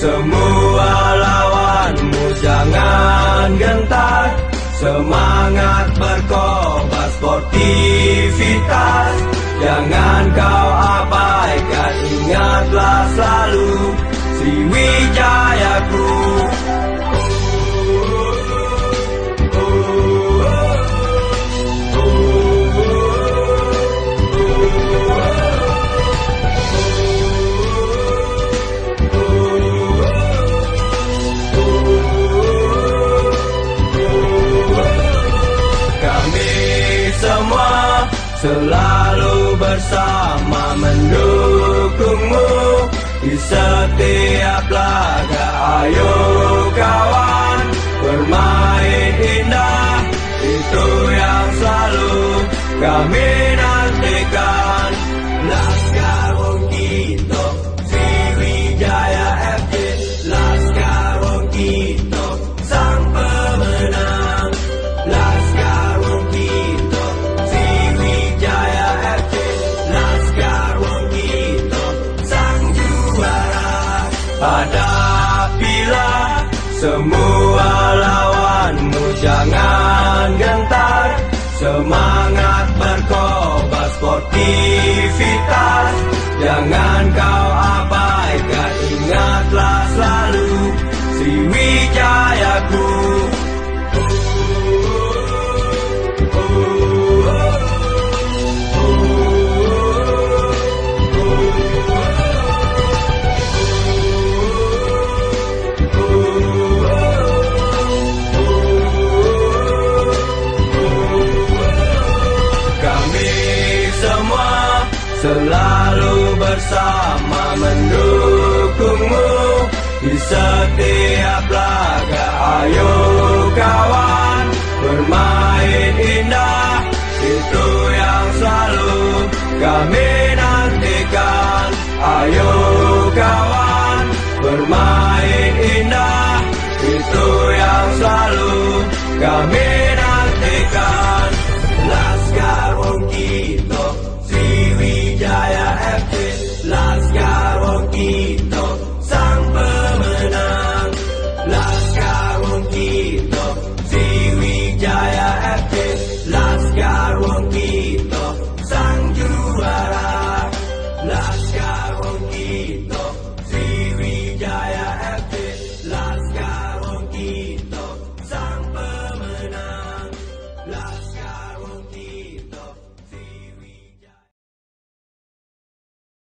Semua lawanmu jangan gentar. Semangat berkobar sportivitas. Jangan kau apa semua selalu bersama mendukungmu di setiap laga. Ayo Hadapilah semua lawanmu, jangan gentar. Semangat berkobar sportivitas, jangan kau Kami semua selalu bersama mendukungmu di setiap laga. Ayo kawan bermain indah itu yang selalu kami nantikan. Ayo kawan bermain indah itu yang selalu kami